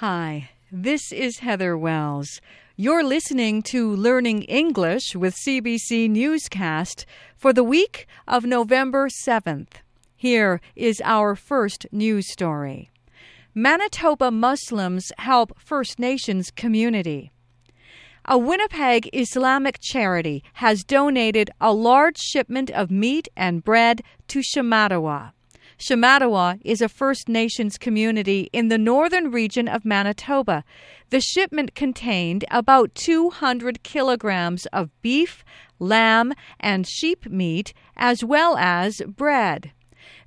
Hi, this is Heather Wells. You're listening to Learning English with CBC Newscast for the week of November 7th. Here is our first news story. Manitoba Muslims help First Nations community. A Winnipeg Islamic charity has donated a large shipment of meat and bread to Shamattawa. Shamattawa is a First Nations community in the northern region of Manitoba. The shipment contained about 200 kilograms of beef, lamb, and sheep meat, as well as bread.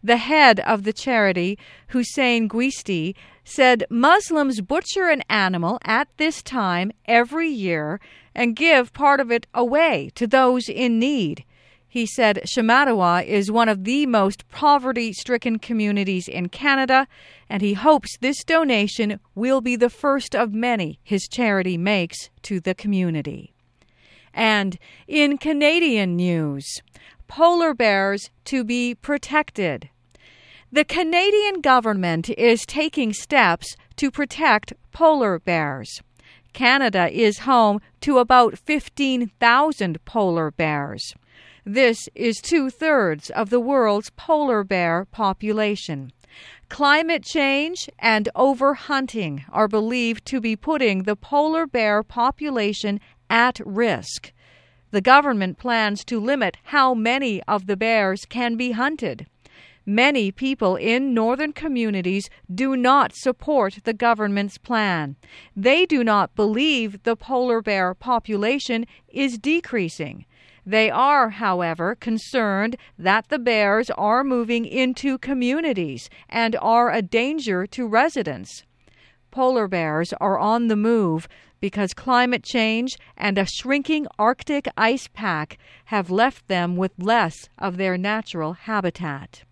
The head of the charity, Hussein Guisti, said Muslims butcher an animal at this time every year and give part of it away to those in need. He said Shamattawa is one of the most poverty stricken communities in Canada, and he hopes this donation will be the first of many his charity makes to the community. And in Canadian news, polar bears to be protected. The Canadian government is taking steps to protect polar bears. Canada is home to about 15,000 polar bears. This is two thirds of the world's polar bear population. Climate change and overhunting are believed to be putting the polar bear population at risk. The government plans to limit how many of the bears can be hunted. Many people in northern communities do not support the government's plan. They do not believe the polar bear population is decreasing. They are, however, concerned that the bears are moving into communities and are a danger to residents. Polar bears are on the move because climate change and a shrinking Arctic ice pack have left them with less of their natural habitat.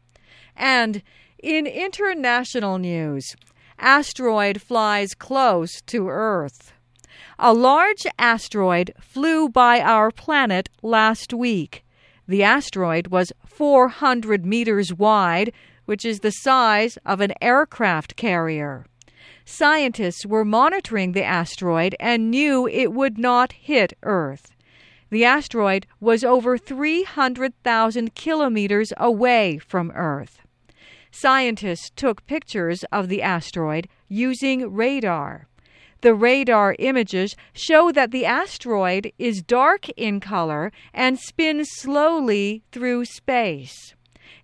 And in international news, asteroid flies close to Earth. A large asteroid flew by our planet last week. The asteroid was 400 meters wide, which is the size of an aircraft carrier. Scientists were monitoring the asteroid and knew it would not hit Earth. The asteroid was over 300,000 kilometers away from Earth. Scientists took pictures of the asteroid using radar. The radar images show that the asteroid is dark in color and spins slowly through space.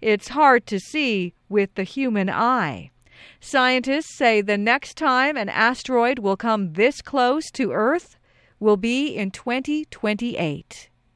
It's hard to see with the human eye. Scientists say the next time an asteroid will come this close to Earth will be in 2028.